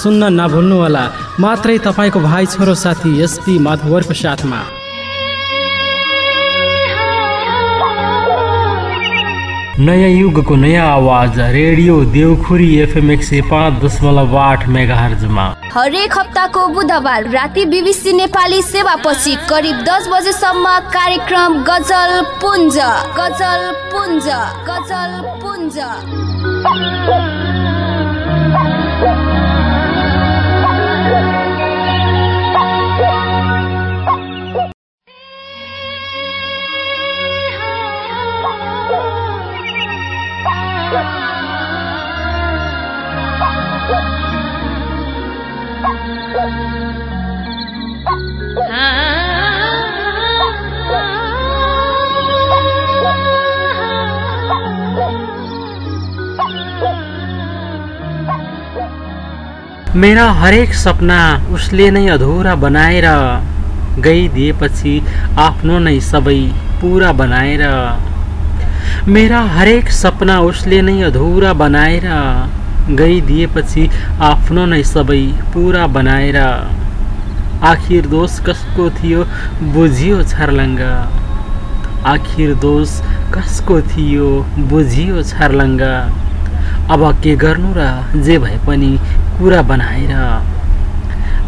सुन्न नभुल्नुहोला। मात्रै तपाईँको भाइ छोरो साथी एसपी माधवरको साथमा। नयाँ युगको नयाँ आवाज रेडियो देवखुरी एफएम एक सय पाँच दशमलव आठ मेगाहर्जमा। हरेक हप्ताको बुधबार राति बिबिसी नेपाली सेवापछि करिब दस बजेसम्म कार्यक्रम गजल पुञ्ज गजल पुञ्ज गजल पुञ्ज। मेरा हरेक सपना उसले नै अधुरा बनाएर गइदिएपछि आफ्नो नै सबै पुरा बनाएर। मेरा हरेक सपना उसले नै अधुरा बनाएर गइदिएपछि आफ्नो नै सबै पुरा बनाएर। आखिर दोष कसको थियो बुझियो छर्लङ्ग। आखिर दोष कसको थियो बुझियो छर्लङ्ग। अब के गर्नु र जे भए पनि कुरा बनाएर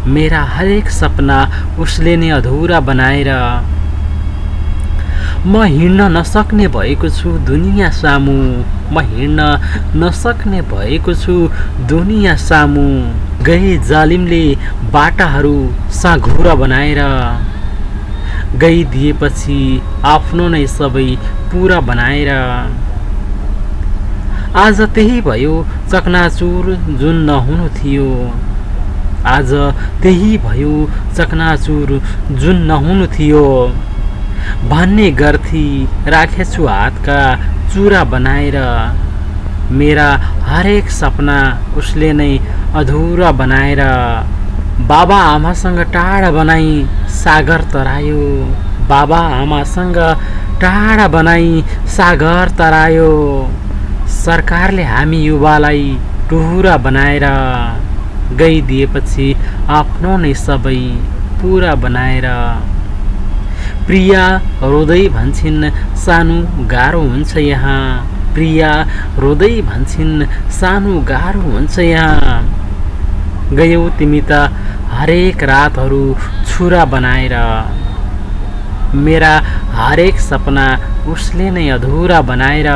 मेरा हरेक सपना उसले नै अधुरा बनाएर। म हिँड्न नसक्ने भएको छु दुनियाँ सामु। म हिँड्न नसक्ने भएको छु दुनियाँ सामु। गए जालिमले बाटाहरू साघुरा बनाएर। गइदिएपछि आफ्नो नै सबै पुरा बनाएर। आज त्यही भयो चकनाचुर जुन नहुनु थियो। आज त्यही भयो चकनाचुर जुन नहुनु थियो। भन्ने गर्थी राखेछु हातका चुरा बनाएर। मेरा हरेक सपना उसले नै अधुरा बनाएर। बाबा आमासँग टाढा बनाई सागर तरायो। बाबा आमासँग टाढा बनाई सागर तरायो। सरकारले हामी युवालाई टुहुरा बनाएर गइदिएपछि आफ्नो नै सबै पुरा बनाएर प्रिया रोदै भन्छन् सानो गाह्रो हुन्छ यहाँ। प्रिया रोदै भन्छन् सानो गाह्रो हुन्छ यहाँ। गयौ तिमी त हरेक रातहरू छुरा बनाएर। मेरा हरेक सपना उसले नै अधुरा बनाएर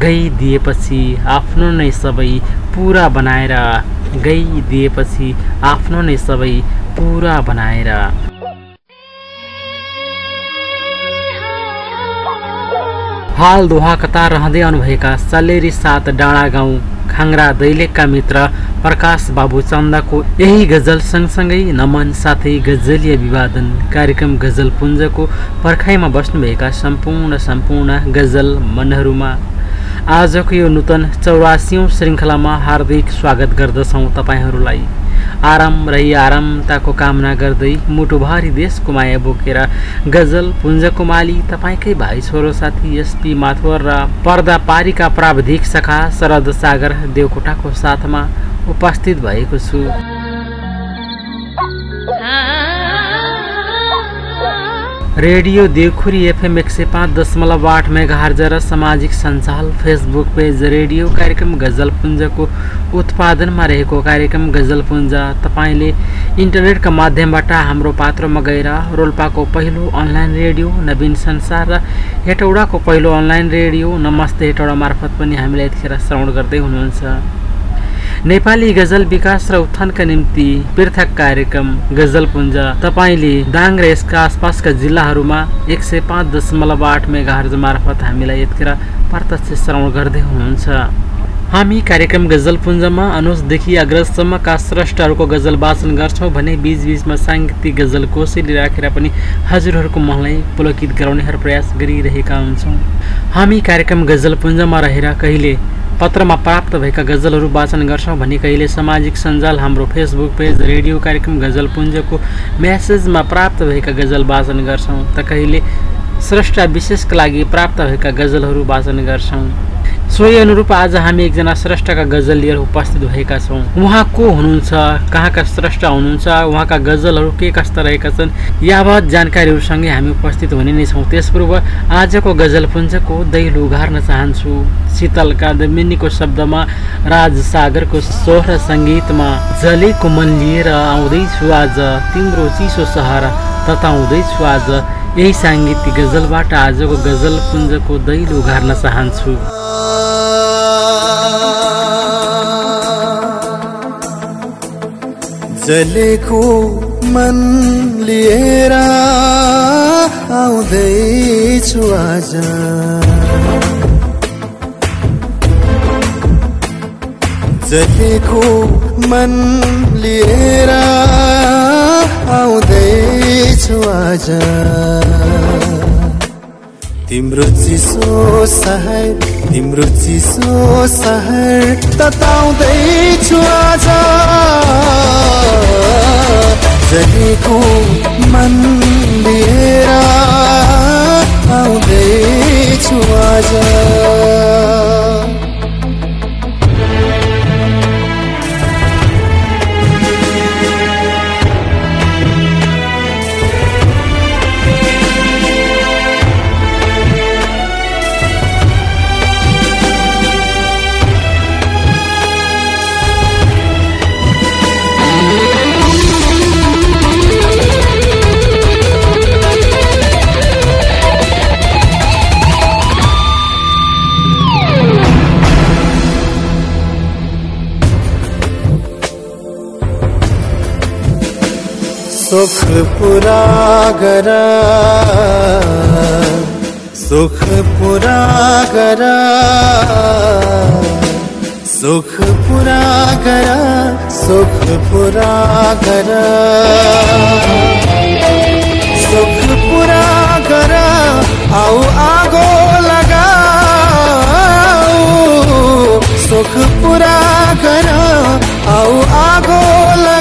गइदिएपछि आफ्नो नै सबै पुरा बनाएर गइदिएपछि आफ्नो नै सबै पुरा बनाएर हाल दोहा कतार रहँदै आउनुभएका सल्लेरी सात डाँडा गाउँ खाङ्रा दैलेखका मित्र प्रकाश बाबु चन्दको यही गजल सँगसँगै नमन साथै गजलीय विवादन कार्यक्रम गजल पुञ्जको पर्खाइमा बस्नुभएका सम्पूर्ण सम्पूर्ण गजल मनहरूमा आजको यो नूतन चौरासिौँ श्रृङ्खलामा हार्दिक स्वागत गर्दछौँ तपाईँहरूलाई। आराम रही आरामताको कामना गर्दै मुटुभरि देशको माया बोकेर गजल पुञ्जको माली तपाईँकै भाइ छोरो साथी एसपी माथुर र पर्दा पारीका प्राविधिक शाखा शरद सागर देवकोटाको साथमा उपस्थित भएको छु। रेडियो देवखुरी एफएम एक सय पाँच दशमलव आठ मेगाहर्ज र सामाजिक सञ्जाल फेसबुक पेज रेडियो कार्यक्रम गजलपुञ्जको उत्पादनमा रहेको कार्यक्रम गजलपुञ्ज तपाईँले इन्टरनेटका माध्यमबाट हाम्रो पात्रमा गएर रोल्पाको पहिलो अनलाइन रेडियो नवीन संसार र हेटौडाको पहिलो अनलाइन रेडियो नमस्ते हेटौडा मार्फत पनि हामीलाई यतिखेर श्रवण गर्दै हुनुहुन्छ। नेपाली गजल विकास र उत्थानका निम्ति पृथक कार्यक्रम गजल पुञ्ज। तपाईँले दाङ र यसका आसपासका जिल्लाहरूमा एक सय पाँच दशमलव आठ मेगाहरू मार्फत हामीलाई यतिखेर प्रत्यक्ष श्रवण गर्दै हुनुहुन्छ। हामी कार्यक्रम गजलपुञ्जमा अनुजदेखि अग्रजसम्मका स्रष्टाहरूको गजल वाचन गर्छौँ भने बिचबिचमा साङ्गीतिक गजल कोसेली राखेर पनि हजुरहरूको मनलाई पुलकित गराउने प्रयास गरिरहेका हुन्छौँ। हामी कार्यक्रम गजलपुञ्जमा रहेर कहिले पत्रमा प्राप्त भएका गजलहरू वाचन गर्छौँ भने कहिले सामाजिक सञ्जाल हाम्रो फेसबुक पेज रेडियो कार्यक्रम गजलपुञ्जको म्यासेजमा प्राप्त भएका गजल वाचन गर्छौँ त कहिले स्रष्टा विशेषका लागि प्राप्त भएका गजलहरू वाचन गर्छौँ। सोही अनुरूप आज हामी एकजना स्रष्टाका गजल लिएर उपस्थित भएका छौँ। उहाँ को हुनुहुन्छ? कहाँका स्रष्टा हुनुहुन्छ? उहाँका गजलहरू के कस्ता रहेका छन्? यावत जानकारीहरूसँगै हामी उपस्थित हुने नै छौँ। त्यसपूर्व आजको गजल पुञ्जको दैलो उघार्न चाहन्छु। शीतल कादमिनीको शब्दमा राज सागरको स्वर सङ्गीतमा जलेको मन लिएर आउँदैछु आज। तिम्रो चिसो सहर तताउँदैछु आज। यही साङ्गीतिक गजलबाट आजको गजल पुञ्जको दैलो उघार्न चाहन्छु। जलेको मन लिएर आउँदैछु आज। जलेको मन लिएर आउँदैछु आज। तिम्रो चिसो सहर तिम्रो चिसो सहर तताउँदैछु आज। जगेको मन लिएर आउँदैछु आज। सुख पुरा गर। सुख पुरा गर। सुख पुरा गर। सुख पुरा गर। सुख पुरा गर। आऊ आगो लगाऊ सुख पुरा गर। आऊ आगो लगाऊ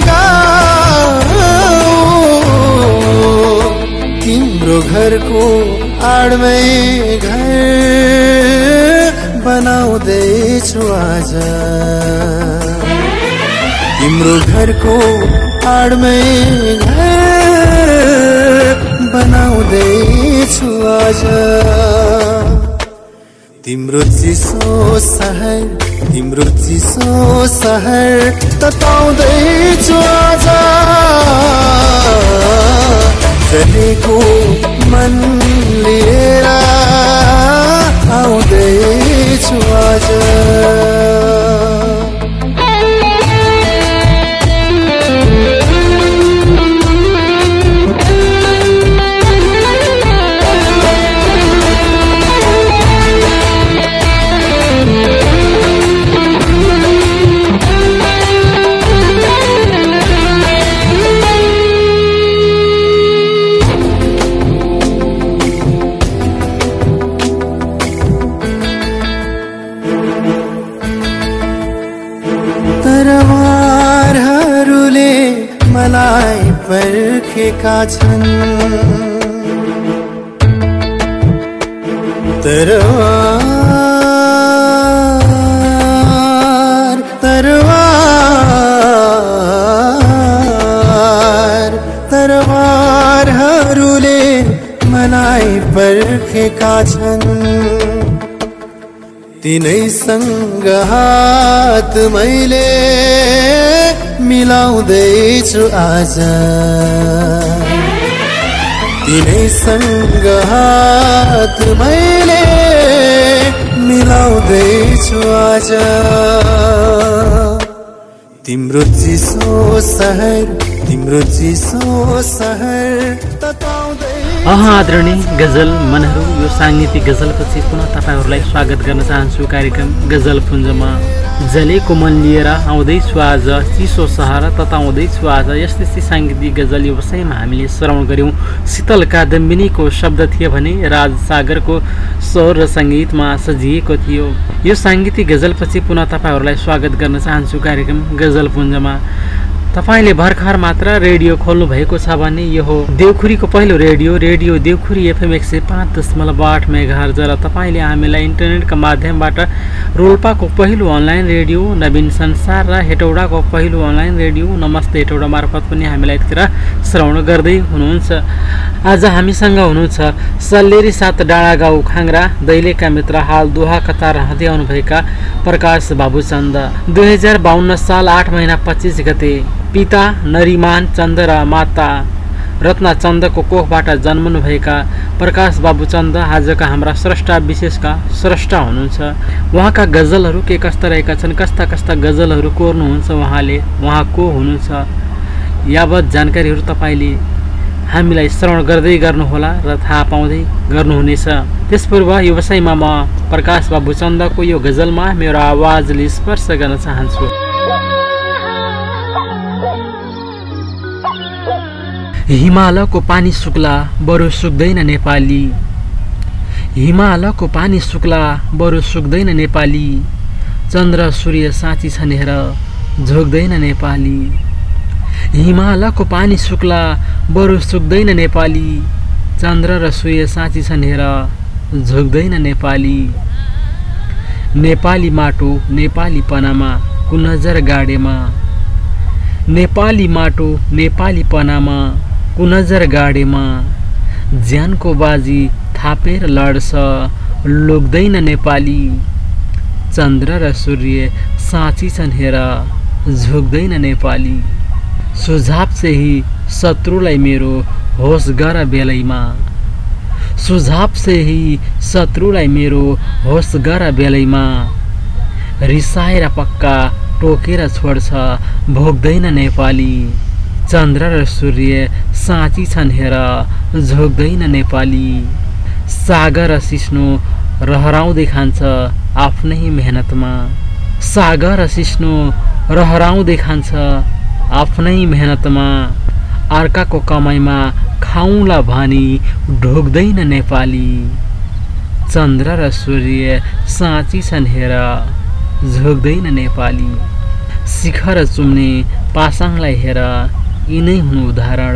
घरको आडमै घर बनाउँदैछु आज। तिम्रो घरको आडमै घर बनाउँदैछु आज। तिम्रो चिसो सहर तिम्रो चिसो सहर तताउँदैछु आज। चलेको मन लिएर आउँदैछु आज छन्। तरवार तरवार तरवारहरूले मलाई पर्खेका छन्। तिनैसँग हात मैले मिलाउँदैछु आज। तिनैसँग हात मैले मिलाउँदैछु आज। तिम्रो चिसो सहर तिम्रो चिसो सहर आदरणीय गजल मनहरू यो साङ्गीतिक गजलपछि पुनः तपाईँहरूलाई स्वागत गर्न चाहन्छु। कार्यक्रम गजल पुञ्जमा जलेको मन लिएर आउँदैछु आज चिसो सहर तताउँदैछु आज यस्तै यस्तै साङ्गीतिक गजल व्यवसायमा हामीले श्रवण गऱ्यौँ शीतल कादम्बिनीको शब्द थियो भने राज सागरको स्वर र सङ्गीतमा सजिएको थियो यो साङ्गीतिक गजलपछि पुनः तपाईँहरूलाई स्वागत गर्न चाहन्छु कार्यक्रम गजल पुञ्जमा तपाईँले भर्खर मात्र रेडियो खोल्नु भएको छ भने यो हो देवखुरीको पहिलो रेडियो रेडियो देवखुरी एफएम एक सय पाँच दशमलव आठ मेघार्ज र तपाईँले हामीलाई इन्टरनेटका माध्यमबाट रोल्पाको पहिलो अनलाइन रेडियो नवीन संसार र हेटौडाको पहिलो अनलाइन रेडियो नमस्ते हेटौडा मार्फत पनि हामीलाई यतिखेर श्रवण गर्दै हुनुहुन्छ। आज हामीसँग हुनुहुन्छ सल्लेरी सात डाँडा गाउँ खाङ्रा दैलेका मित्र हाल दोहा कता रहँदै आउनुभएका प्रकाश बाबुचन्द। दुई हजार बाहन्न साल आठ महिना पच्चिस गते पिता नरिमान चन्द र माता रत्ना चन्दको कोखबाट जन्मनुभएका प्रकाश बाबु चन्द आजका हाम्रा स्रष्टा विशेषका स्रष्टा हुनुहुन्छ। उहाँका गजलहरू के कस्ता रहेका छन् कस्ता कस्ता गजलहरू कोर्नुहुन्छ उहाँले उहाँ को हुनुहुन्छ? यावत जानकारीहरू तपाईँले हामीलाई श्रवण गर्दै गर्नुहोला र थाहा पाउँदै गर्नुहुनेछ। त्यसपूर्व व्यवसायमा म प्रकाश बाबु चन्दको यो गजलमा मेरो आवाजले स्पर्श गर्न चाहन्छु। हिमालको पानी सुक्ला बरु सुक्दैन नेपाली। हिमालको पानी सुक्ला बरु सुक्दैन नेपाली। चन्द्र सूर्य साँची हेर झोक्दैन नेपाली। हिमालको पानी सुक्ला बरु सुक्दैन नेपाली। चन्द्र र सूर्य साँची हेर झोक्दैन नेपाली। नेपाली माटो नेपालीपनामा कुनजर गाडेमा। नेपाली माटो नेपालीपनामा कुनजर गाडेमा। ज्यानको बाजी थापेर लड्छ लोक्दैन नेपाली। चन्द्र र सूर्य साँची छन् हेर झुक्दैन नेपाली। सुझाव चाहिँ शत्रुलाई मेरो होस गर बेलैमा। सुझाव चाहिँ शत्रुलाई मेरो होस गर बेलैमा। रिसाएर पक्का टोकेर छोड्छ भोग्दैन नेपाली। चन्द्र र सूर्य साँची छन् हेर झोक्दैन नेपाली। सागर र सिस्नो रहराउँदै खान्छ आफ्नै मेहनतमा। सागर र सिस्नो रहराउँदै खान्छ आफ्नै मेहनतमा। अर्काको कमाइमा खाउँला भनी ढोक्दैन नेपाली। चन्द्र र सूर्य साँची छन् हेर झोक्दैन नेपाली। शिखर चुम्ने पासाङलाई हेर यिनै हुनु उदाहरण।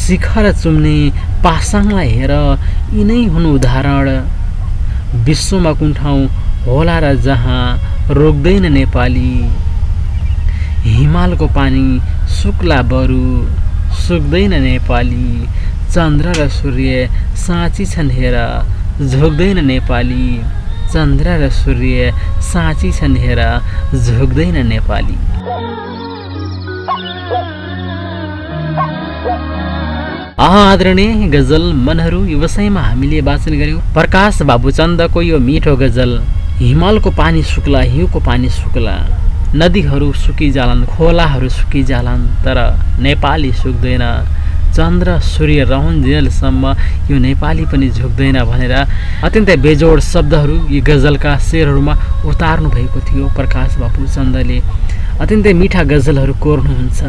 शिखर चुम्ने पासाङलाई हेर यिनै हुनु उदाहरण। विश्वमा कुन ठाउँ होला र जहाँ रोक्दैन नेपाली। हिमालको पानी सुक्ला बरु सुक्दैन नेपाली। चन्द्र र सूर्य साँची छन् हेर झोक्दैन नेपाली। चन्द्र र सूर्य साँची छन् हेर झोक्दैन नेपाली। आदरणीय गजल मनहरू व्यवसायमा हामीले वाचन गऱ्यौँ प्रकाश बाबुचन्दको यो मिठो गजल हिमालको पानी सुक्ला हिउँको पानी सुक्ला। नदीहरू सुकिजालान् खोलाहरू सुकिजालान् तर नेपाली सुक्दैन। चन्द्र सूर्य रहन्जेलसम्म यो नेपाली पनि झुक्दैन भनेर अत्यन्तै बेजोड शब्दहरू यी गजलका शेरहरूमा उतार्नु भएको थियो प्रकाश बाबु चन्दले अत्यन्तै मिठा गजलहरू कोर्नुहुन्छ।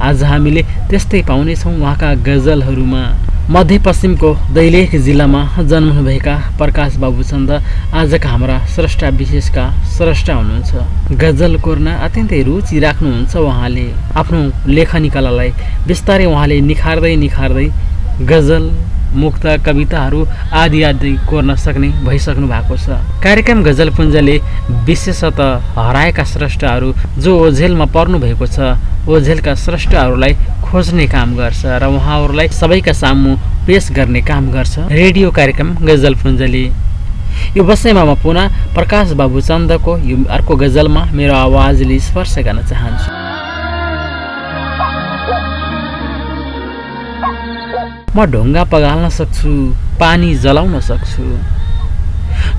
आज हामीले त्यस्तै पाउनेछौँ उहाँका गजलहरूमा। मध्यपश्चिमको दैलेख जिल्लामा जन्मनुभएका प्रकाश बाबुचन्द आजका हाम्रा स्रष्टा विशेषका स्रष्टा हुनुहुन्छ। गजल कोर्न अत्यन्तै रुचि राख्नुहुन्छ उहाँले। आफ्नो लेखनी कलालाई बिस्तारै उहाँले निखार्दै निखार्दै गजल मुक्त कविताहरू आदि आदि कोर्न सक्ने भइसक्नु भएको छ। कार्यक्रम गजलपुञ्जले विशेषतः हराएका स्रष्टाहरू जो ओझेलमा पर्नु भएको छ ओझेलका स्रष्टाहरूलाई खोज्ने काम गर्छ र उहाँहरूलाई सबैका सामु पेस गर्ने काम गर्छ। रेडियो कार्यक्रम गजलपुञ्जले। यो बसाइमा म पुनः प्रकाश बाबु चन्दको यो अर्को गजलमा मेरो आवाजले स्पर्श गर्न चाहन्छु। म ढुङ्गा पगाल्न सक्छु पानी जलाउन सक्छु।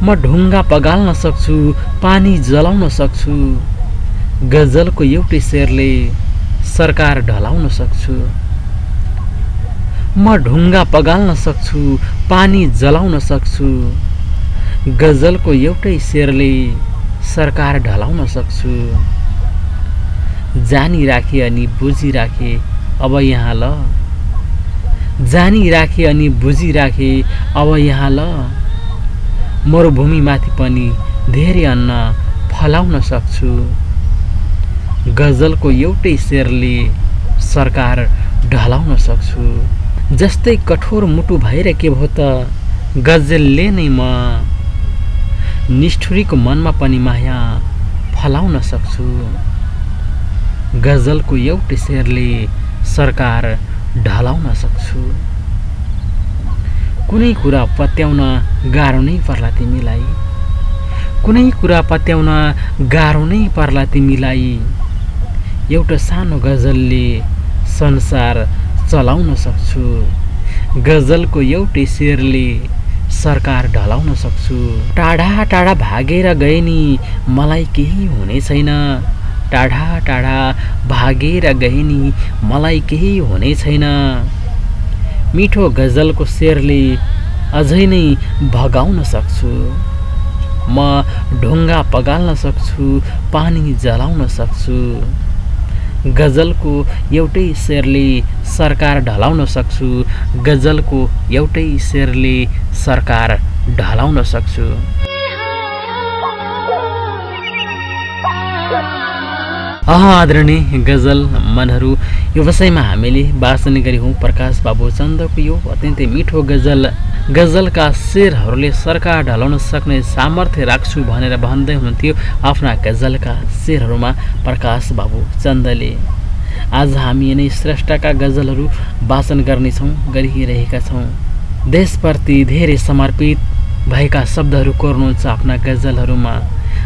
म ढुङ्गा पगाल्न सक्छु पानी जलाउन सक्छु। गजलको एउटै शेरले सरकार ढलाउन सक्छु। म ढुङ्गा पगाल्न सक्छु पानी जलाउन सक्छु। गजलको एउटै शेरले सरकार ढलाउन सक्छु। जानी राखे अनि बुझिराखे अब यहाँ ल। जानी राखे अनि बुझिराखे अब यहाँ ल। मरुभूमिमाथि पनि धेरै अन्न फलाउन सक्छु। गजलको एउटै शेरले सरकार ढलाउन सक्छु। जस्तै कठोर मुटु भएर के भयो त गजलले नै म। निष्ठुरीको मनमा पनि माया फलाउन सक्छु। गजलको एउटै शेरले सरकार ढलाउन सक्छु। कुनै कुरा पत्याउन गाह्रो नै पर्ला तिमीलाई। कुनै कुरा पत्याउन गाह्रो नै पर्ला तिमीलाई। एउटा सानो गजलले संसार चलाउन सक्छु। गजलको एउटै शेरले सरकार ढलाउन सक्छु। टाढा टाढा भागेर गए नि मलाई केही हुने छैन। टाढा टाढा भागेर गए नि मलाई केही हुने छैन। मिठो गजलको शेरले अझै नै भगाउन सक्छु। म ढुङ्गा पगाल्न सक्छु पानी जलाउन सक्छु। गजलको एउटै शेरले सरकार ढलाउन सक्छु गजलको एउटै शेरले सरकार ढलाउन सक्छु। आदरणीय गजल मनहरू यो विषयमा हामीले वाचन गरेको प्रकाश बाबु चन्दको यो अत्यन्तै मिठो गजल गजलका शेरहरूले सरकार ढलाउन सक्ने सामर्थ्य राख्छु भनेर भन्दै हुनुहुन्थ्यो आफ्ना गजलका शेरहरूमा प्रकाश बाबु चन्दले। आज हामी यिनै श्रेष्ठका गजलहरू वाचन गर्नेछौँ गरिरहेका छौँ। देशप्रति धेरै समर्पित भएका शब्दहरू कोर्नुहुन्छ आफ्ना गजलहरूमा।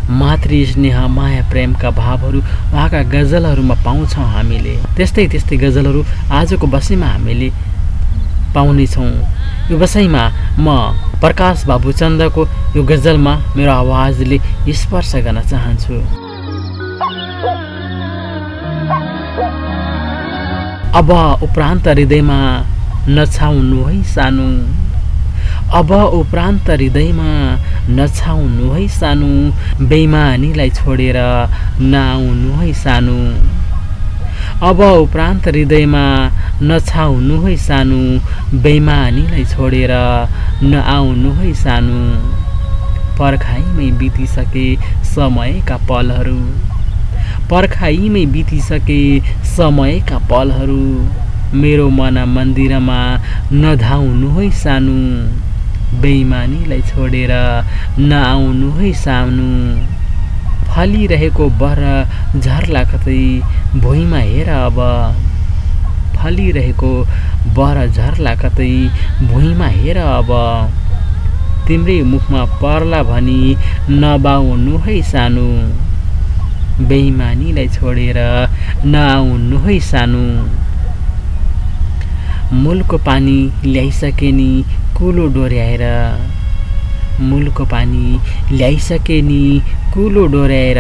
मातृ स्नेह माया प्रेमका भावहरू उहाँका गजलहरूमा पाउँछौँ हामीले। त्यस्तै त्यस्तै गजलहरू आजको बसैमा हामीले पाउनेछौँ। यो बसाइमा म प्रकाश बाबुचन्दको यो गजलमा मेरो आवाजले स्पर्श गर्न चाहन्छु। अब उपरान्त हृदयमा नछाउनु है सानो। अब उपरान्त हृदयमा नछाउनु है सानो। बेइमानीलाई छोडेर नआउनु है सानो। अब उपरान्त हृदयमा नछाउनु है सानो। बेइमानीलाई छोडेर नआउनु है सानो। पर्खाइमै बितिसके समयका पलहरू। पर्खाइमै बितिसके समयका पलहरू। मेरो मन मन्दिरमा नधाउनु है सानो। बेइमानीलाई छोडेर नआउनु है सानो। फलिरहेको बर झर्ला कतै भुइँमा हेर अब। फलिरहेको बर झर्ला कतै भुइँमा हेर अब। तिम्रै मुखमा पर्ला भनी नबाउनु है सानो। बेइमानीलाई छोडेर नआउनु है सानो। मूलको पानी ल्याइसके नि कुलो डोर्याएर। मूलको पानी ल्याइसके नि कुलो डोर्याएर।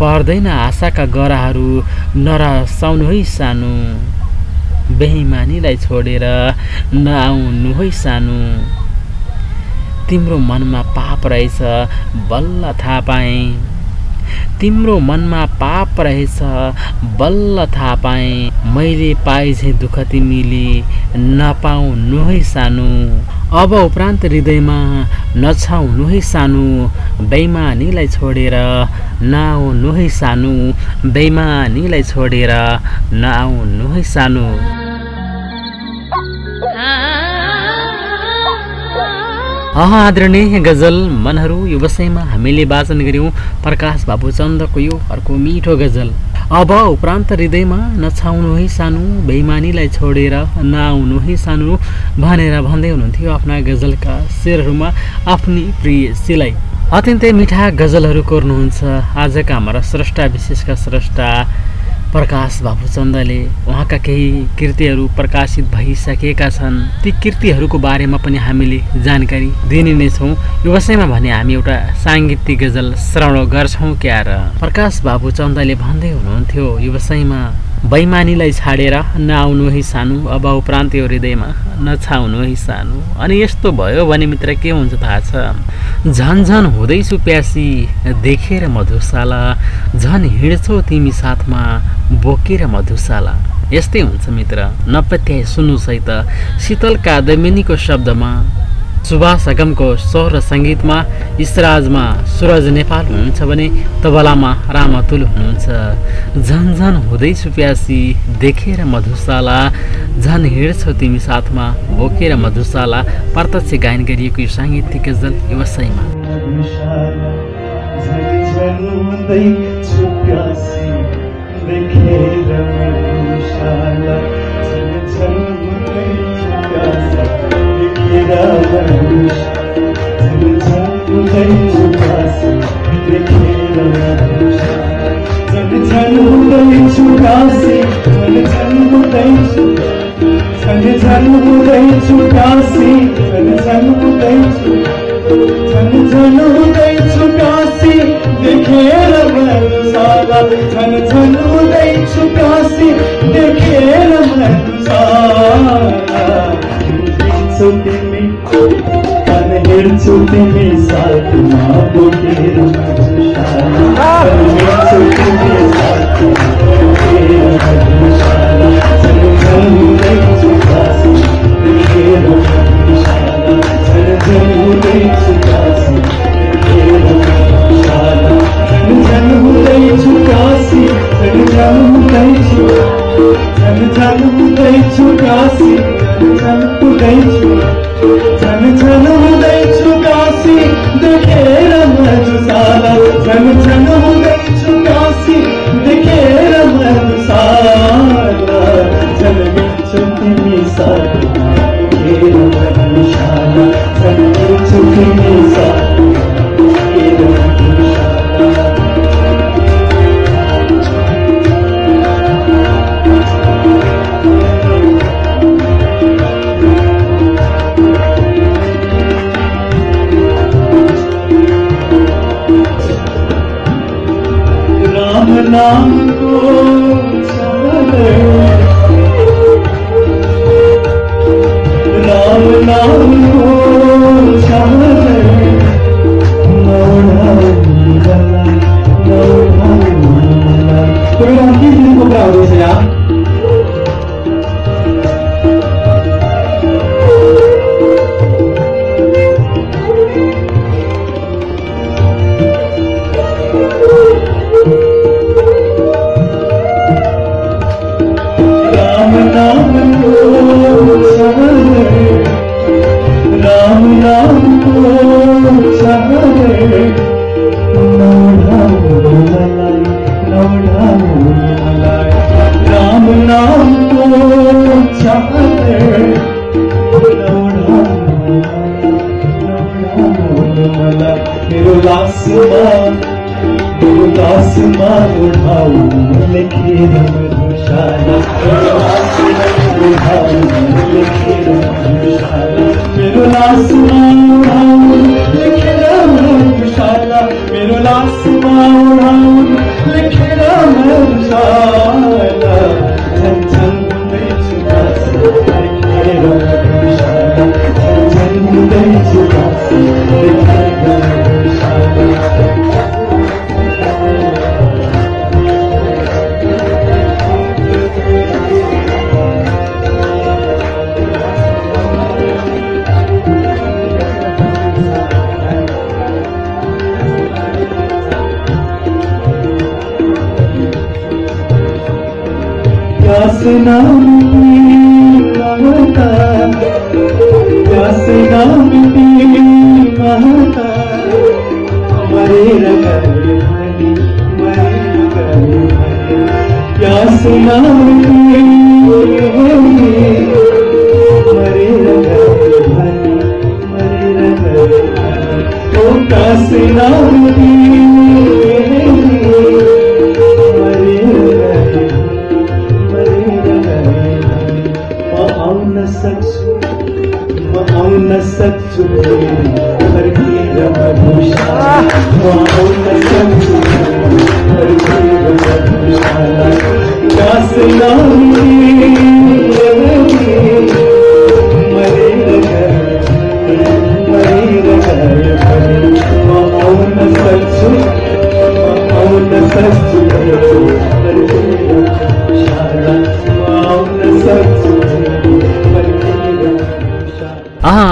पर्दैन आशाका गराहरू नरसाउनु है सानो। बेइमानीलाई छोडेर नआउनु है सानो। तिम्रो मनमा पाप रहेछ बल्ल थाहा पाएँ। तिम्रो मनमा पाप रहेछ बल्ल थाहा पाएँ। मैले पाए झै दुःख तिमीले नपाउनु है सानो। अब उपरान्त हृदयमा नछाउनु है सानो। बेइमानीलाई छोडेर नआउनु है सानो। बेइमानीलाई छोडेर नआउनु है सानो। आदरणीय गजल मनहरू यो विषयमा हामीले वाचन गऱ्यौँ प्रकाश बाबुचन्दको यो अर्को मिठो गजल। अब उपरान्त हृदयमा नछाउनु है सानो बेइमानीलाई छोडेर नआउनु है सानो भनेर भन्दै हुनुहुन्थ्यो आफ्ना गजलका शेरहरूमा आफ्नी प्रिय सिलाई अत्यन्तै मिठा गजलहरू कोर्नुहुन्छ। आजका हाम्रा स्रष्टा विशेषका स्रष्टा प्रकाश बाबुचन्दले उहाँका केही कृतिहरू प्रकाशित भइसकेका छन्। ती कृतिहरूको बारेमा पनि हामीले जानकारी दिने नै छौँ। व्यवसायमा भने हामी एउटा साङ्गीतिक गजल श्रवण गर्छौँ क्या र प्रकाश बाबुचन्दले भन्दै हुनुहुन्थ्यो व्यवसायमा बैमानीलाई छाडेर नआउनु है सानो अब उपरान्त यो हृदयमा नछाउनु है सानो। अनि यस्तो भयो भने मित्र के हुन्छ थाहा छ? झन झन हुँदैछु प्यासी देखेर मधुशाला। झन हिँड्छौ तिमी साथमा बोकेर मधुशाला। यस्तै हुन्छ मित्र। नपत्याए सुन्नुहोस् है त शीतल कादमिनीको शब्दमा सुभाष अगमको स्वर र सङ्गीतमा इसराजमा सुरज नेपाल हुनुहुन्छ भने तबलामा रामतुल हुनुहुन्छ। झन झन हुँदैछु प्यासी देखेर मधुशाला। झन हिँड्छौ तिमी साथमा बोकेर मधुशाला। प्रत्यक्ष गायन गरिएको यो साङ्गीतिक गजल व्यवसायमा देखेर मधुशाला। साथमा बोकेर मधुशाला हिँड्छु तिमी साथमा बोकेर मधुशाला झन झन हुँदैछु काशी देखेर मधुशाला झन झन हुँदैछु काशी देखेर मधुशाला झन झन हुँदैछु काशी झन झन हुँदैछु झन झन हुँदैछु काशी झन हुँदैछु झन झन हुँदैछु काशी देखेर मधुशाला झन झन हुँदैछु काशी देखेर मधुशाला झन मिल्छु तिमी साथमा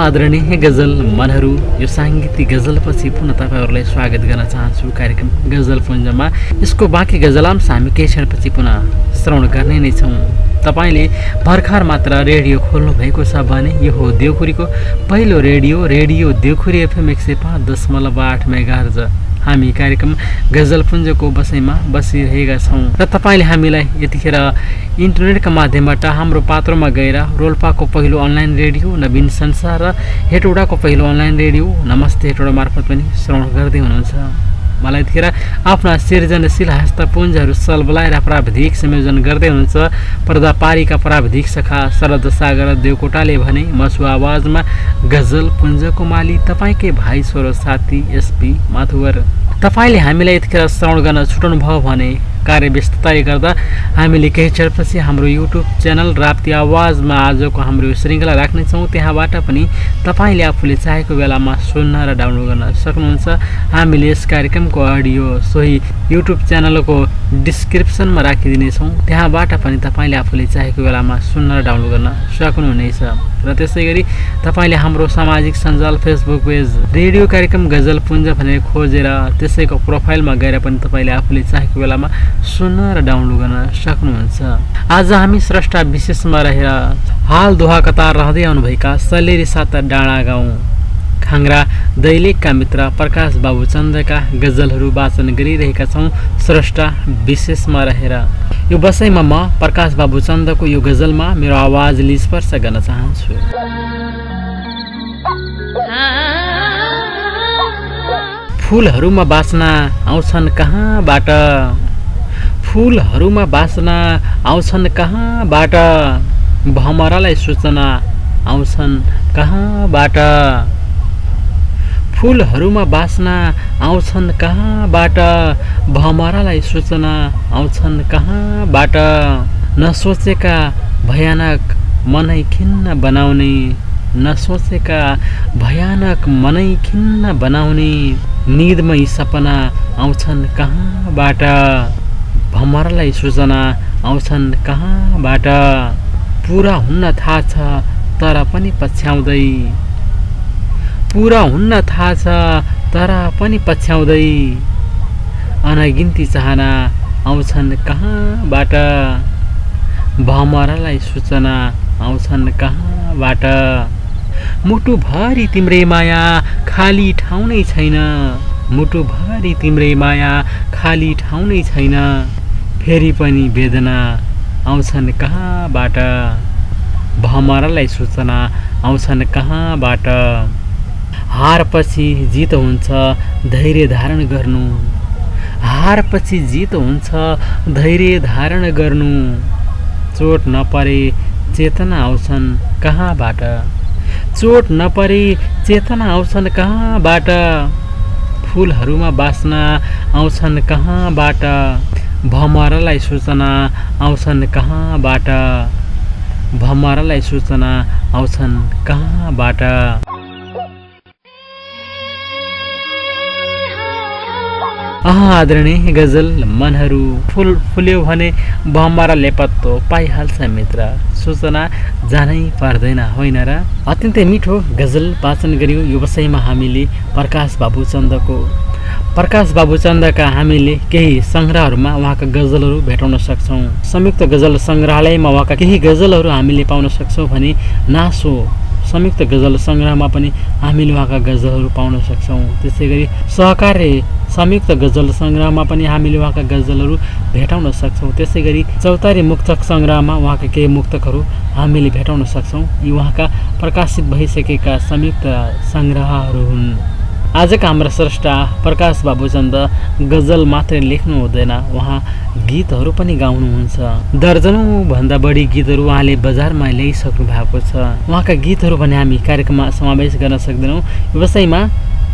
आदरणीय गजल मनहरू यो साङ्गीतिक गजलपछि पुनः तपाईँहरूलाई स्वागत गर्न चाहन्छु कार्यक्रम गजल पुञ्जमा। यसको बाँकी गजलांश हामी केही क्षणपछि पुनः श्रवण गर्ने नै छौँ। तपाईँले भर्खर मात्र रेडियो खोल्नु भएको छ भने यो हो देउखुरीको पहिलो रेडियो रेडियो देउखुरी एफएम एक सय पाँच दशमलव आठ मेगाहर्ज। हामी कार्यक्रम गजलपुञ्जको बसाइमा बसिरहेका छौँ। र तपाईँले हामीलाई यतिखेर इन्टरनेटका माध्यमबाट हाम्रो पात्रोमा गएर रोल्पाको पहिलो अनलाइन रेडियो नवीन संसार र हेटौडाको पहिलो अनलाइन रेडियो नमस्ते हेटौडा मार्फत पनि श्रवण गर्दै हुनुहुन्छ। मलाई यतिखेर आफ्ना सृजनशील हस्तपुञ्जहरू सलबलाएर प्राविधिक संयोजन गर्दै हुनुहुन्छ। पर्दा पारीका प्राविधिक सखा शरद सागर देवकोटाले भने मसु आवाजमा गजल पुञ्जको माली तपाईँकै भाइ छोरो साथी एसपी माथुवर। तपाईँले हामीलाई यतिखेर श्रवण गर्न छुटाउनु भयो भने कार्य व्यस्तताले गर्दा हामीले केही क्षणपछि हाम्रो युट्युब च्यानल राप्ती आवाजमा आजको हाम्रो यो श्रृङ्खला राख्नेछौँ। त्यहाँबाट पनि तपाईँले आफूले चाहेको बेलामा सुन्न र डाउनलोड गर्न सक्नुहुन्छ। हामीले यस कार्यक्रमको अडियो सोही युट्युब च्यानलको डिस्क्रिप्सनमा राखिदिनेछौँ। त्यहाँबाट पनि तपाईँले आफूले चाहेको बेलामा सुन्न र डाउनलोड गर्न सक्नुहुनेछ। र त्यसै गरी तपाईँले हाम्रो सामाजिक सञ्जाल फेसबुक पेज रेडियो कार्यक्रम गजल पुञ्ज भनेर खोजेर त्यसैको प्रोफाइलमा गएर पनि तपाईँले आफूले चाहेको बेलामा सुन्न र डाउनलोड गर्न सक्नुहुन्छ। आज हामी स्रष्टा विशेषमा रहेर हाल दोहा कतार रहँदै आउनुभएका सलेरी सात डाँडा गाउँ खाङ्रा दैलेखका मित्र प्रकाश बाबु चन्दका गजलहरू वाचन गरिरहेका छौँ स्रष्टा विशेषमा रहेर यो बसाइमा म प्रकाश बाबु चन्दको यो गजलमा मेरो आवाजले स्पर्श गर्न चाहन्छु। फुलहरूमा बाँच्न आउँछन् कहाँबाट? फुलहरूमा बाँच्न आउँछन् कहाँबाट? भमरालाई सूचना आउँछन् कहाँबाट? फुलहरूमा बाँच्न आउँछन् कहाँबाट? भमरालाई सूचना आउँछन् कहाँबाट? नसोचेका भयानक मनै खिन्न बनाउने नसोचेका भयानक मनै खिन्न बनाउने निदमय सपना आउँछन् कहाँबाट? भमरलाई सूचना आउँछन् कहाँबाट? पुरा हुन्न थाहा छ तर पनि पछ्याउँदै। पुरा हुन्न थाहा छ तर पनि पछ्याउँदै। अनगिन्ती चाहना आउँछन् कहाँबाट? भमरालाई सूचना आउँछन् कहाँबाट? मुटुभरि तिम्रै माया खाली ठाउँ नै छैन। मुटुभरि तिम्रै माया खाली ठाउँ नै छैन। फेरि पनि वेदना आउँछन् कहाँबाट? भमरालाई सूचना आउँछन् कहाँबाट? हारपछि जित हुन्छ धैर्य धारण गर्नु। हारपछि जित हुन्छ धैर्य धारण गर्नु। चोट नपरे चेतना आउँछन् कहाँबाट? चोट नपरे चेतना आउँछन् कहाँबाट? फुलहरूमा बाँच्न आउँछन् कहाँबाट? भमरालाई सूचना आउँछन् कहाँबाट? भमरालाई सूचना आउँछन् कहाँबाट? आदरणीय गजल मनहरू फुल फुल्यो भने भमरा लेपत्तो पाइहाल्छ मित्र। सूचना जानै पर्दैन होइन र? अत्यन्तै मिठो गजल वाचन गऱ्यौँ यो विषयमा हामीले प्रकाश बाबुचन्दको प्रकाश बाबुचन्दका हामीले केही सङ्ग्रहहरूमा उहाँका गजलहरू भेटाउन सक्छौँ। संयुक्त गजल सङ्ग्रहालयमा उहाँका केही गजलहरू हामीले पाउन सक्छौँ भने नासो संयुक्त गजल सङ्ग्रहमा पनि हामीले उहाँका गजलहरू पाउन सक्छौँ। त्यसै गरी सहकार्य संयुक्त गजल सङ्ग्रहमा पनि हामीले उहाँका गजलहरू भेटाउन सक्छौँ। त्यसै गरी चौतारी मुक्तक सङ्ग्रहमा उहाँका केही मुक्तकहरू हामीले भेटाउन सक्छौँ। यी उहाँका प्रकाशित भइसकेका संयुक्त सङ्ग्रहहरू हुन्। आजका हाम्रा स्रष्टा प्रकाश बाबुचन्द गजल मात्रै लेख्नु हुँदैन। उहाँ गीतहरू पनि गाउनुहुन्छ। दर्जनौँ भन्दा बढी गीतहरू उहाँले बजारमा ल्याइसक्नु भएको छ। उहाँका गीतहरू भने हामी कार्यक्रममा समावेश गर्न सक्दैनौँ। व्यवसायमा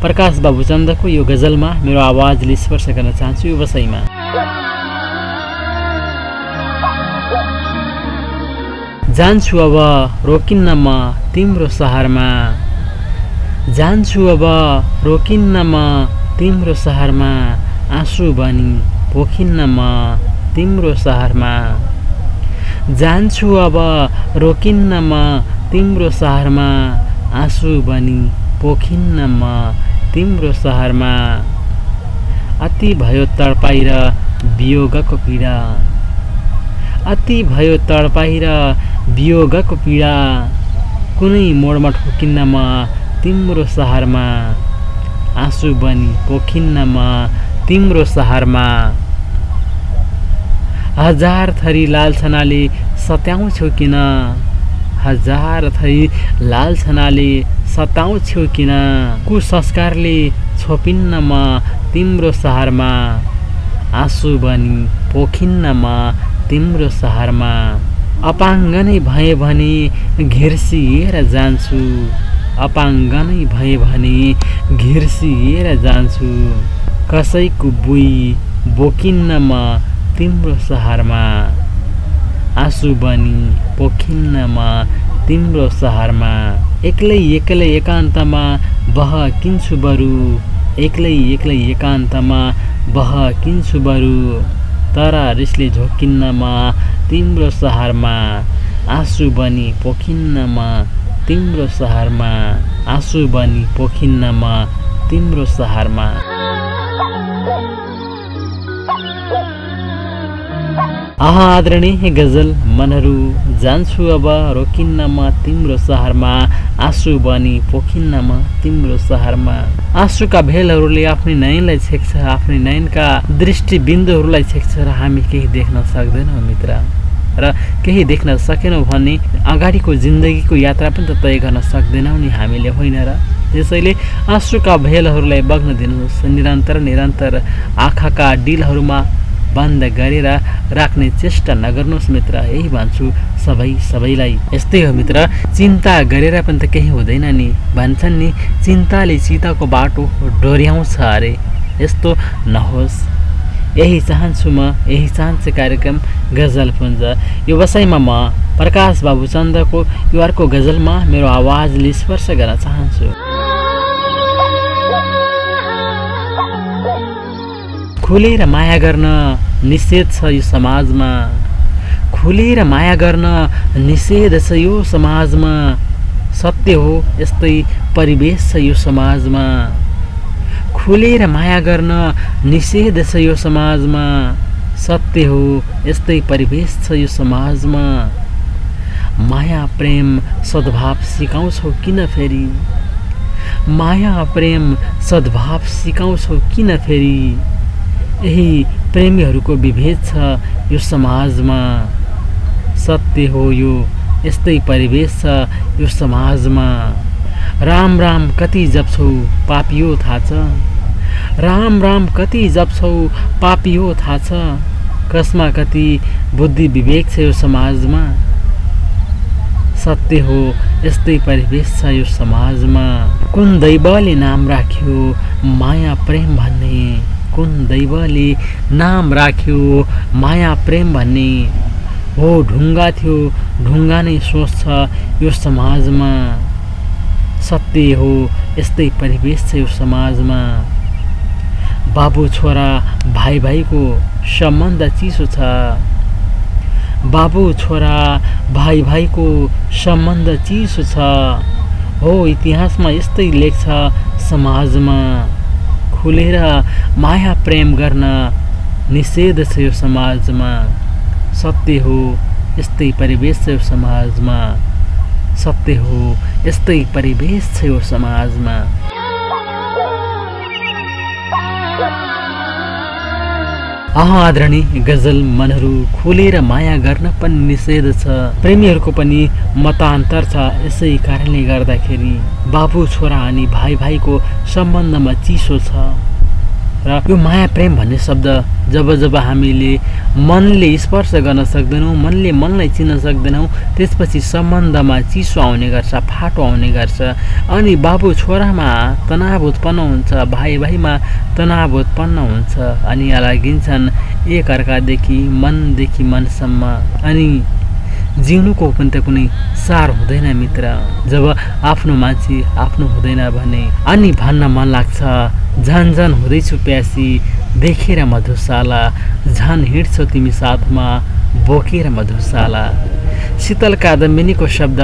प्रकाश बाबुचन्दको यो गजलमा मेरो आवाजले स्पर्श गर्न चाहन्छु व्यवसायमा। जान्छु अब रोकिन्न म तिम्रो सहरमा। जान्छु अब रोकिन्न म तिम्रो सहरमा आँसु बनी पोखिन्न म तिम्रो सहरमा। जान्छु अब रोकिन्न म तिम्रो सहरमा आँसु बनी पोखिन्न म तिम्रो सहरमा। अति भयो तडपाइ र वियोगको पीडा। अति भयो तडपाइ र वियोगको पीडा। कुनै मोडमा ठोकिन्न म तिम्रो सहरमा आँसु बनी पोखिन्न म तिम्रो सहरमा। हजार थरी लालछनाले सत्याउँछौ किन? हजार थरी लालछनाले सताउँछौ किन? कुसंस्कारले छोपिन्न म तिम्रो सहरमा। आँसु बनी पोखिन्न म तिम्रो सहरमा। अपाङ्ग नै भए भने घिर्सिएर जान्छु। अपाङ्ग नै भए भने घिर्सिएर जान्छु। कसैको बुई बोकिन्न म तिम्रो सहरमा। आँसु बनी पोखिन्न म तिम्रो सहरमा। एक्लै एक्लै एकान्तमा बह किन्छु बरु। एक्लै एक्लै एकान्तमा बह किन्छु बरु। तर रिसले झोकिन्न म तिम्रो सहरमा। आँसु बनी पोखिन्न म तिम्रो सहरमा आँसु बनी पोखिन्न म तिम्रो सहरमा। आहा आदरणीय गजल मनहरू जान्छु अब रोकिन्न म तिम्रो सहरमा आँसु बनी पोखिन्न म तिम्रो सहरमा। आँसुका भेलहरूले आफ्नै नयनलाई छेक्छ आफ्नै नयनका दृष्टिबिन्दुहरूलाई छेक्छ र हामी केही देख्न सक्दैनौँ मित्र। र केही देख्न सकेनौँ भने अगाडिको जिन्दगीको यात्रा पनि त तय गर्न सक्दैनौँ नि हामीले होइन र? त्यसैले आँसुका भेलहरूलाई बग्न दिनुहोस् निरन्तर निरन्तर आँखाका डिलहरूमा बन्द गरेर राख्ने चेष्टा नगर्नुहोस् मित्र यही भन्छु सबै सबैलाई। यस्तै हो मित्र चिन्ता गरेर पनि त केही हुँदैन नि। भन्छन् नि चिन्ताले चिताको बाटो डोर्याउँछ अरे। यस्तो नहोस्। यही चाहन्छु म यही चाहन्छु कार्यक्रम गजलपुञ्ज यो वसाइमा म प्रकाश बाबु चन्दको यो अर्को गजलमा मेरो आवाजले स्पर्श गर्न चाहन्छु। खुलेर माया गर्न निषेध छ यो समाजमा। खुलेर माया गर्न निषेध छ यो समाजमा। सत्य हो यस्तै परिवेश छ यो समाजमा। खुलेर माया गर्न निषेध छ यो समाजमा। सत्य हो यस्तै परिवेश छ यो समाजमा। माया प्रेम सद्भाव सिकाउँछौ किन फेरि? माया प्रेम सद्भाव सिकाउँछौ किन फेरि? यही प्रेमीहरूको विभेद छ यो समाजमा। सत्य हो यो यस्तै परिवेश छ यो समाजमा। राम राम कति जप्छौ? पापियो थाहा छ। राम राम कति जप्छौ? पापियो थाहा छ। कसमा कति बुद्धि विवेक छ यो समाजमा? सत्य हो यस्तै परिवेश छ यो समाजमा। कुन दैवले नाम राख्यो? माया प्रेम भन्ने। कुन दैवले नाम राख्यो? माया प्रेम भन्ने। हो ढुङ्गा थियो। ढुङ्गा नै सोच छ यो समाजमा। सत्य हो यस्तै परिवेश छ यो समाजमा। बाबु छोरा भाइ भाइको सम्बन्ध चिसो छ। बाबु छोरा भाइ भाइको सम्बन्ध चिसो छ। हो इतिहासमा यस्तै लेख्छ समाजमा। खुलेर माया प्रेम गर्न निषेध छ यो समाजमा। सत्य हो यस्तै परिवेश छ यो समाजमा। सत्य हो यस्तै परिवेश छ यो समाजमा। आदरणीय गजल मनहरू खोलेर माया गर्न पनि निषेध छ। प्रेमीहरूको पनि मतान्तर छ। यसै कारणले गर्दाखेरि बाबु छोरा अनि भाइ भाइको सम्बन्धमा चिसो छ। र यो माया प्रेम भन्ने शब्द जब जब हामीले मनले स्पर्श गर्न सक्दैनौँ मनले मनलाई चिन्न सक्दैनौँ त्यसपछि सम्बन्धमा चिसो आउने गर्छ फाटो आउने गर्छ। अनि बाबु छोरामा तनाव उत्पन्न हुन्छ भाइ भाइमा तनाव उत्पन्न हुन्छ। अनि लागिन्छन् एकअर्कादेखि मनदेखि मनसम्म। अनि जिउनुको पनि त कुनै सार हुँदैन मित्र। जब आफ्नो मान्छे आफ्नो हुँदैन भने अनि भन्न मन लाग्छ झन झन हुँदैछु प्यासी देखेर मधुशाला झन हिँड्छौ तिमी साथमा बोकेर मधुशाला। शीतल कादम्बिनीको शब्द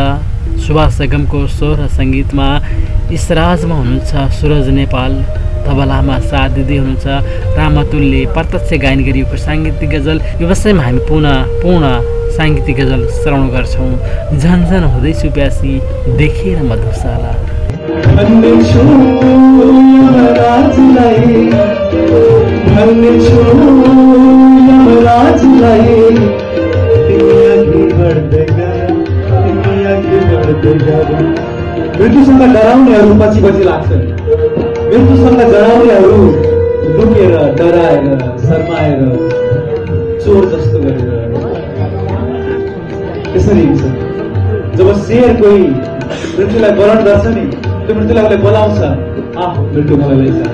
सुभाष सगमको स्वर सङ्गीतमा इसराजमा हुनुहुन्छ सुरज नेपाल तबलामा साथ दिँदै हुनुहुन्छ रामतुलले प्रत्यक्ष गायन गरिएको साङ्गीतिक गजल। यो विषयमा हामी पुनः पूर्ण साङ्गीतिक गजल श्रवण गर्छौँ झन झन हुँदैछु प्यासी देखेर मधुशाला मृत्युसँग डराउनेहरू पछि पछि लाग्छन् मृत्युसँग डराउनेहरू लुकेर डराएर शर्माएर चोर जस्तो गरेर त्यसरी हुन्छ जब शेर कोही मृत्युलाई वरण गर्छ नि त्यो मृत्युलाई बोलाउँछ आह मृत्यु मलाई लैजा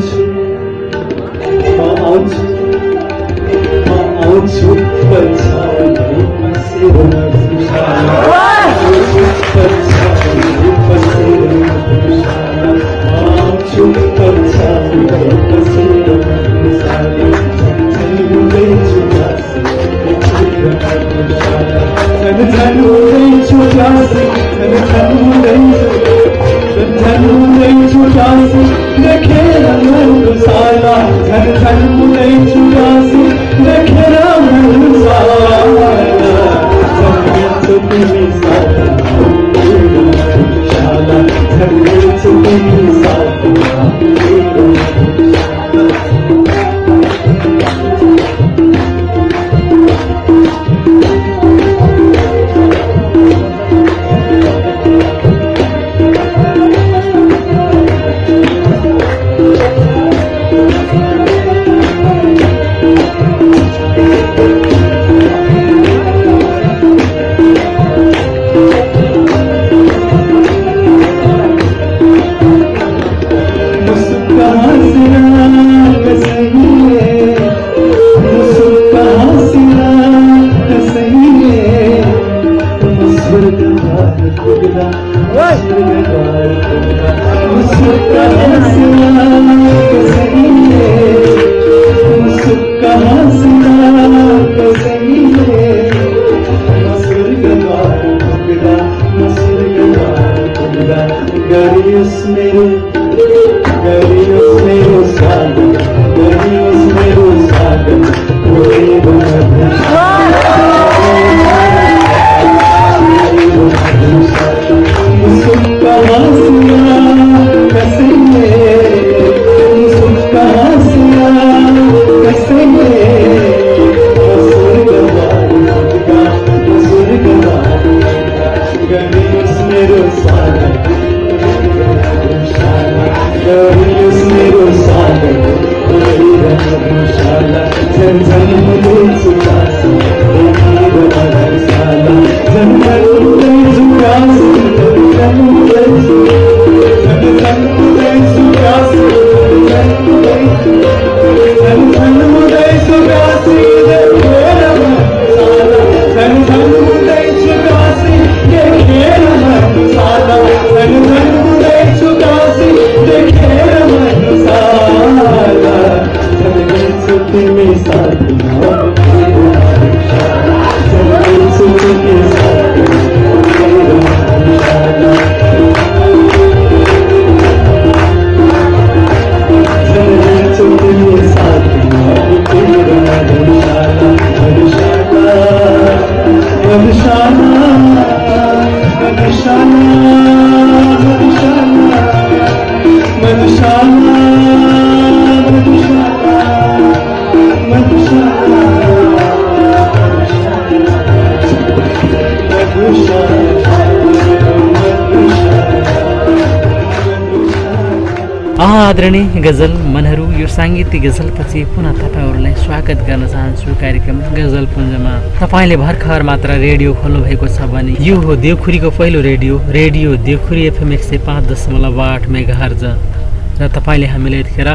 छु हिँड्दै गर म आउँछु म आउँछु म आउँछु पछाडि बसेर मधुशाला। आउँछु पछाडि बसेर मधुशाला। आउँछु पछाडि बसेर मधुशाला। झन्झन्हुँदैछु दासी, बसेर मधुशाला। झन्झन्हुँदैछु दासी, झन्झन्हुँदैछु झन्झन्हुँदैछु दासी, देखेर मधुशाला। झन्झन्हुँदैछु आदरणीय गजल मनहरू यो साङ्गीतिक गजलपछि पुनः तपाईँहरूलाई स्वागत गर्न चाहन्छु कार्यक्रम गजल पुञ्जमा। तपाईँले भर्खर मात्र रेडियो खोल्नु भएको छ भने यो हो देवखुरीको पहिलो रेडियो रेडियो देवखुरी एफएम एक सय पाँच दशमलव आठ मेगाहर्ज। र तपाईँले हामीले यतिखेर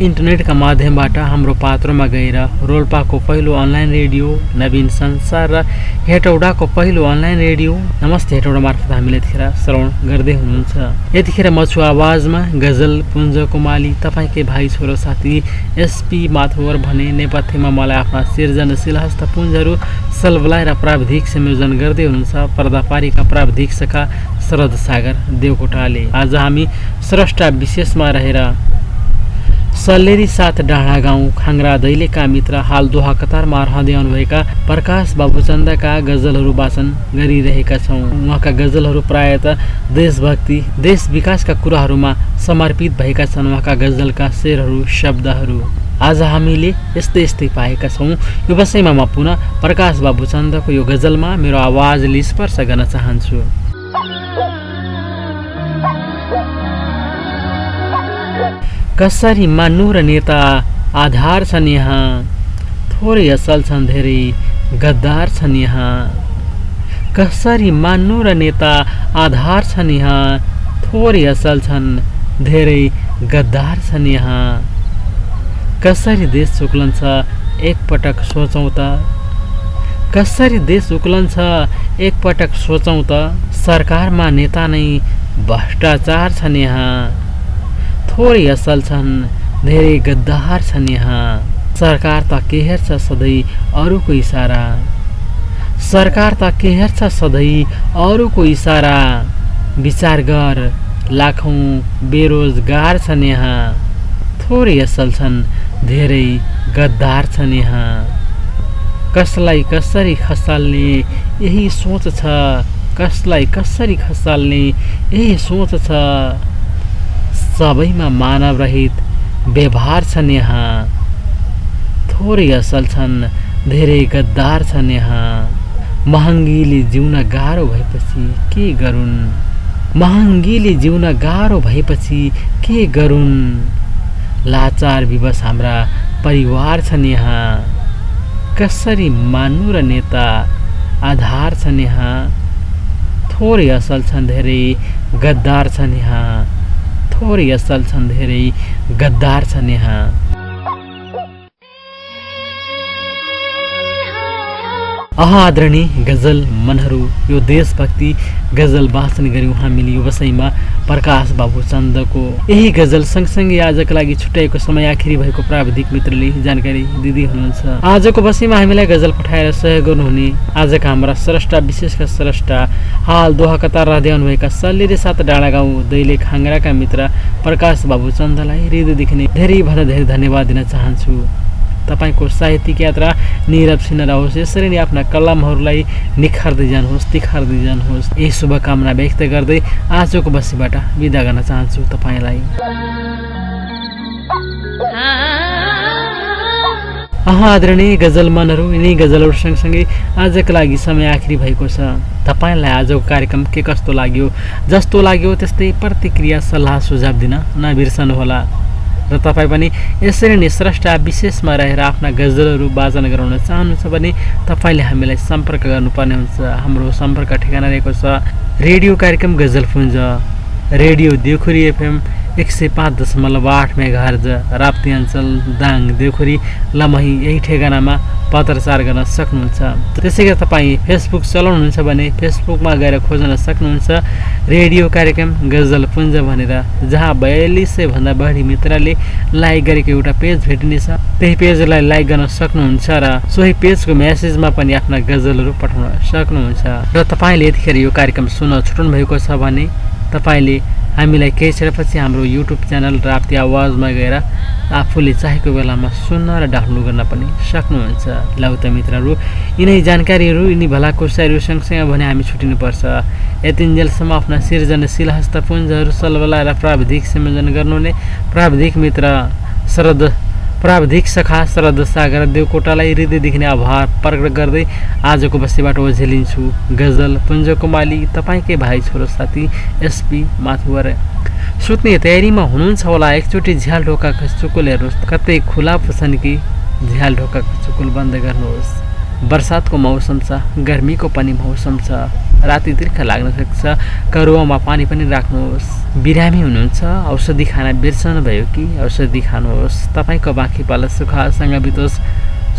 इन्टरनेटका माध्यमबाट हाम्रो पात्रोमा गएर रोल्पाको पहिलो अनलाइन रेडियो नवीन संसार र हेटौडाको पहिलो अनलाइन रेडियो नमस्ते हेटौडा मार्फत हामीले यतिखेर श्रवण गर्दै हुनुहुन्छ। यतिखेर म छु आवाजमा गजल पुञ्ज कुमाली तपाईँकै भाइ छोरो साथी एसपी माथुवर भने नेपथ्यमा मलाई आफ्ना सिर्जनशील हस्तपुञ्जहरू सलबलाएर प्राविधिक संयोजन गर्दै हुनुहुन्छ। पर्दापारीका प्राविधिक शरद सागर देवकोटाले। आज हामी स्रष्टा विशेषमा रहेर सल्लेरी साथ डाँडा गाउँ खाङ्रा दैलेका मित्र हाल दोहा कतारमा रहँदै आउनुभएका प्रकाश बाबुचन्दका गजलहरू वाचन गरिरहेका छौँ। उहाँका गजलहरू प्रायः त देशभक्ति देश विकासका कुराहरूमा समर्पित भएका छन्। उहाँका गजलका शेरहरू शब्दहरू। आज हामीले यस्तै यस्तै पाएका छौँ। यो विषयमा म पुनः प्रकाश बाबुचन्दको यो गजलमा मेरो आवाजले स्पर्श गर्न चाहन्छु। कसरी मान्नु र नेता आधार छन् यहाँ? थोरै असल छन् धेरै गद्दार छन् यहाँ। कसरी मान्नु र नेता आधार छन् यहाँ? थोरै असल छन् धेरै गद्दार छन् यहाँ। कसरी देश उक्लन्छ एकपटक सोचौँ त? कसरी देश उक्लन्छ एकपटक सोचौँ त? सरकारमा नेता नै भ्रष्टाचार छन् यहाँ। थोरै असल छन् धेरै गद्दार छन् यहाँ। सरकार त के हेर्छ सधैँ अरूको इसारा? सरकार त के हेर्छ सधैँ अरूको इसारा? विचार गर लाखौँ बेरोजगार छन् यहाँ। थोरै असल छन् धेरै गद्दार छन् यहाँ। कसलाई कसरी खसाल्ने यही सोच छ। कसलाई कसरी खसाल्ने यही सोच छ। सबैमा मानव रहित व्यवहार छन् यहाँ। थोरै असल छन् धेरै गद्दार छन् यहाँ। महँगीले जिउन गाह्रो भएपछि के गरून्? महँगीले जिउन गाह्रो भएपछि के गरून्? लाचार विवश हाम्रा परिवार छन् यहाँ। कसरी मान्नु र नेता आधार छन् यहाँ? थोरै असल छन् धेरै गद्दार छन् यहाँ। थोरै असल छन् गद्दार यहाँ। आदरणीय गजल मनहरू यो देशभक्ति गजल वाचन गऱ्यौँ हामीले यो वसैमा प्रकाश बाबु चन्दको यही गजल सँगसँगै आजको लागि छुट्याएको समय आखिरी भएको प्राविधिक मित्रले जानकारी दिँदै हुनुहुन्छ आजको बसैमा हामीलाई गजल पठाएर सहयोग गर्नुहुने आजका हाम्रा स्रष्टा विशेषका स्रष्टा हाल दोहा कतार रहँदै आउनुभएका सल्लेरे सात डाँडा गाउँ दैले खाङ्राका मित्र प्रकाश बाबु चन्दलाई हृदयदेखि नै धेरैभन्दा धेरै धन्यवाद दिन चाहन्छु। तपाईँको साहित्यिक यात्रा निरप्सिन रहोस्। यसरी नै आफ्ना कलमहरूलाई निखार्दै जानुहोस् तिखार्दै जानुहोस्। यही शुभकामना व्यक्त गर्दै आजको बसीबाट बिदा गर्न चाहन्छु तपाईँलाई। आदरणीय गजल मनहरू यिनै गजलहरू सँगसँगै आजको लागि समय आखिरी भएको छ। तपाईँलाई आजको कार्यक्रम के कस्तो लाग्यो जस्तो लाग्यो त्यस्तै प्रतिक्रिया सल्लाह सुझाव दिन नबिर्सनुहोला। र तपाईँ पनि यसरी नै स्रष्टा विशेषमा रहेर आफ्ना गजलहरू वाचन गराउन चाहनुहुन्छ भने तपाईँले हामीलाई सम्पर्क गर्नुपर्ने हुन्छ। हाम्रो सम्पर्क ठेगाना रहेको छ। रेडियो कार्यक्रम गजलपुञ्ज रेडियो देउखुरी एफएम। एक सय पाँच दशमलव आठ मेघार्ज राप्ती अञ्चल दाङ देउखुरी लमही यही ठेगानामा पत्रचार गर्न सक्नुहुन्छ त्यसै गरी तपाईँ फेसबुक चलाउनुहुन्छ भने फेसबुकमा गएर खोज्न सक्नुहुन्छ रेडियो कार्यक्रम गजल पुञ्ज भनेर जहाँ बयालिस सयभन्दा बढी मित्रले लाइक गरेको एउटा पेज भेटिनेछ। त्यही पेजलाई लाइक गर्न सक्नुहुन्छ र सोही पेजको म्यासेजमा पनि आफ्ना गजलहरू पठाउन सक्नुहुन्छ। र तपाईँले यतिखेर यो कार्यक्रम सुन्न छुट्याउनु भएको छ भने तपाईँले हामीलाई केही छिरपछि हाम्रो युट्युब च्यानल राप्ती आवाजमा गएर आफूले चाहेको बेलामा सुन्न र डाउनलोड गर्न पनि सक्नुहुन्छ। लौ त मित्रहरू यिनै जानकारीहरू यिनी भलाकुसारीहरू सँगसँगै भने हामी छुटिनुपर्छ। यतिन्जेलसम्म आफ्ना सृजनशील हस्तपुञ्जहरू सलबलाएर प्राविधिक संयोजन गर्नुहुने। प्राविधिक मित्र शरद प्राविधिक सखा शरद सागर देवकोटालाई हृदयदेखि नै आभार प्रकट गर्दै आजको बस्तीबाट ओझेलिन्छु। गजल पुञ्जकुमाली तपाईँकै भाइ छोरो साथी एसपी माथुवर। सुत्ने तयारीमा हुनुहुन्छ होला एकचोटि झ्याल ढोकाको चुकुल हेर्नुहोस्। कतै खुला पो छन् कि झ्याल ढोकाको चुकुल बन्द गर्नुहोस्। बर्सातको मौसम छ गर्मीको पनि मौसम छ। राति तिर्खा लाग्न सक्छ। करुवामा पानी पनि राख्नुहोस्। बिरामी हुनुहुन्छ। औषधि खाना बिर्सनु भयो कि? औषधि खानुहोस्। तपाईँको बाँकी पाला सुखसँग बितोस्।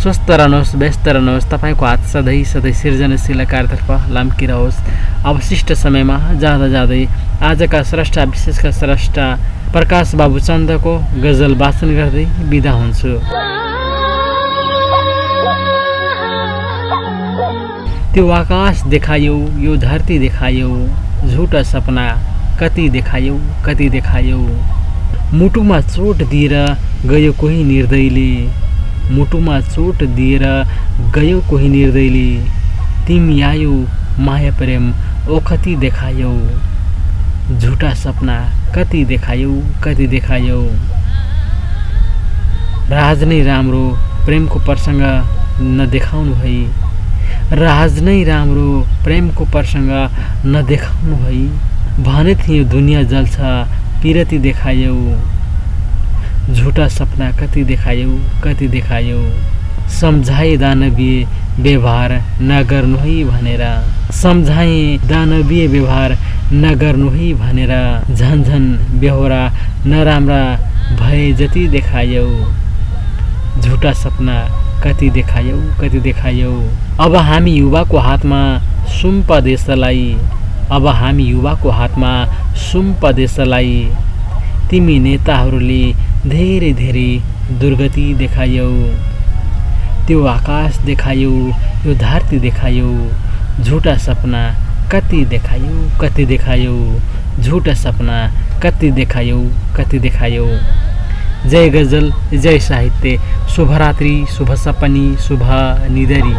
स्वस्थ रहनुहोस् व्यस्त रहनुहोस्। तपाईँको हात सधैँ सधैँ सृजनशील कार्यतर्फ लाम्किरहोस्। अवशिष्ट समयमा जाँदा जाँदै आजका स्रष्टा विशेषका स्रष्टा प्रकाश बाबु चन्दको गजल वाचन गर्दै बिदा हुन्छु। त्यो आकाश देखायौ यो धरती देखायौ झुटा सपना कति देखायौ कति देखायौ। मुटुमा चोट दिएर गयो कोही निर्दयले। मुटुमा चोट दिएर गयो कोही निर्दयले। तिमी आयौ माया प्रेम ओखती देखायौ। झुटा सपना कति देखायौ कति देखायौ। राज नै राम्रो प्रेमको प्रसङ्ग नदेखाउनु है। राज नै राम्रो प्रेमको प्रसङ्ग नदेखाउनु है। भने थियो दुनियाँ जल्छ पिरती देखायौ। झुटा सपना कति देखायौ कति देखायौ। सम्झाए दानवीय व्यवहार नगर्नु है भनेर। सम्झाए दानवीय व्यवहार नगर्नु है भनेर। झन् बेहोरा नराम्रा भए जति देखायौ। झुटा सपना कति देखायौ कति देखायौ। अब हामी युवाको हातमा सुम्प देशलाई अब हामी युवाको हातमा सुम्प देशलाई तिमी नेताहरूले धेरै धेरै दुर्गति देखायौ। त्यो आकाश देखायौ यो धरती देखायौ। झुटा सपना कति देखायौ कति देखायौ। झुटा सपना कति देखायौ कति देखायौ। जय गज़ल जय साहित्य। शुभरात्रि शुभ सपनी शुभ निधरी